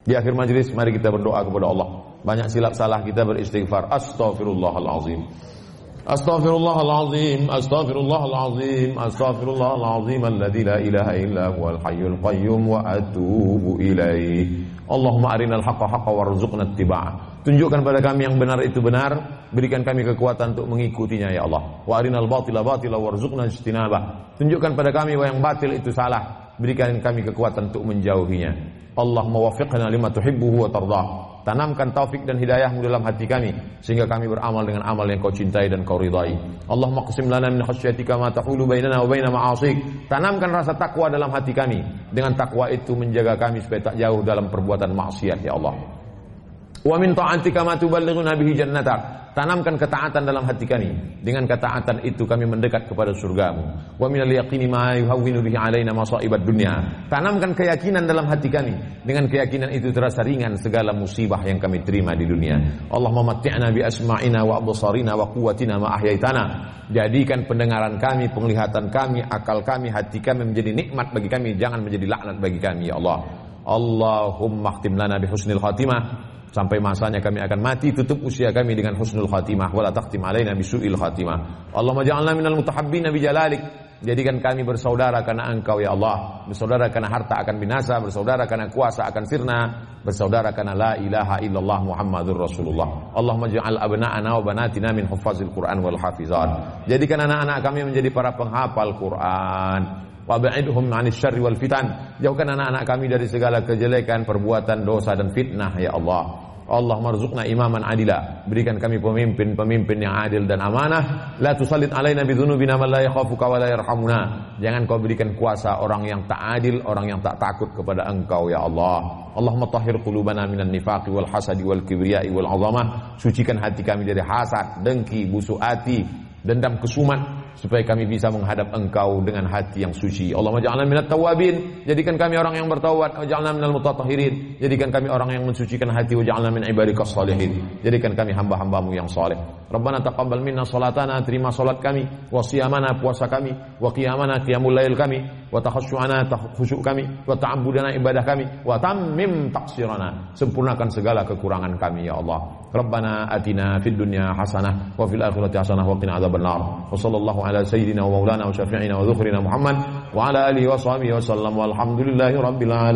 Di akhir majlis mari kita berdoa kepada Allah. Banyak silap salah kita beristighfar. Astaghfirullahalazim. Astaghfirullahalazim. Astaghfirullahalazim. Astaghfirullahalazim alladzi la ilaha illa huwal hayyul qayyum wa atubu ilaih. Allahumma arinal haqqa haqqa warzuqna ittiba'ah. Tunjukkan pada kami yang benar itu benar, berikan kami kekuatan untuk mengikutinya ya Allah. Wa arinal batila batila warzuqna ijtinabah. Tunjukkan pada kami bahwa yang batil itu salah, berikan kami kekuatan untuk menjauhinya. Allah mewafiqna lima tuhibbuhu wa tardah. Tanamkan taufik dan hidayahmu dalam hati kami sehingga kami beramal dengan amal yang kau cintai dan kau ridai. Allah maqsim lana min khasyatika ma tahulu bainana wa baina ma'asik. Tanamkan rasa takwa dalam hati kami. Dengan takwa itu menjaga kami supaya tak jauh dalam perbuatan maksiat ya Allah. Wa min ta'atika ma tuballighuna bihi jannatak. Tanamkan ketaatan dalam hati kami. Dengan ketaatan itu kami mendekat kepada surgamu. Wa minal yaqini ma yuhawwinu bihi alaina masa'ibad dunya. Tanamkan keyakinan dalam hati kami. Dengan keyakinan itu terasa ringan segala musibah yang kami terima di dunia. Allah mamatti'na bi asma'ina wa absarina wa quwwatina ma ahyaitana. Jadikan pendengaran kami, penglihatan kami, akal kami, hati kami menjadi nikmat bagi kami, jangan menjadi laknat bagi kami ya Allah. Allahumma khtim lana bi husnil khatimah sampai masanya kami akan mati tutup usia kami dengan husnul khatimah. Wala taqtim alaina bisuil khatimah. Allahumma ja'alna minal mutahabbin bi jalalik. Jadikan kami bersaudara karena engkau ya Allah. Bersaudara karena harta akan binasa bersaudara karena kuasa akan sirna. Bersaudara karena la ilaha illallah muhammadur rasulullah. Allahumma ja'al abna'ana wa banatina min huffazil quran wal hafizat. Jadikan anak-anak kami menjadi para penghafal Quran Wab'idhum 'anil syarri wal fitan. Jauhkan anak-anak kami dari segala kejelekan, perbuatan dosa dan fitnah ya Allah. Allah marzuqna imaman adila. Berikan kami pemimpin-pemimpin yang adil dan amanah. La tusallit alaina bidzunubina man la yakhafuka wa la yarhamuna. Jangan kau berikan kuasa orang yang tak adil, orang yang tak takut kepada Engkau ya Allah. Allahumma tahhir qulubana minan nifaqi wal hasadi wal kibriyai wal 'azamah. Sucikan hati kami dari hasad, dengki, busuk hati, dendam kesumat supaya kami bisa menghadap engkau dengan hati yang suci. Allah ja'alna minat tawabin, jadikan kami orang yang bertawad, ja'alna minal mutatahhirin, jadikan kami orang yang mensucikan hati, ja'alna min ibadikas salihin, jadikan kami hamba-hambamu yang saleh. Rabbana taqabbal minna salatana, terima salat kami, wa siyamana puasa kami, wa qiyamana qiyamul lail kami, wa takhasyu'ana khusyuk kami, wa ta'abbudana ibadah kami, wa tammim taqsirana. Sempurnakan segala kekurangan kami ya Allah. Rabbana atina fid dunya hasanah wa fil akhirati hasanah wa qina adzabannar. Wa sallallahu ala sayyidina wa maulana wa syafi'ina wa dhukrina Muhammad wa ala alihi wa sahbihi wa sallam walhamdulillahi rabbil alamin.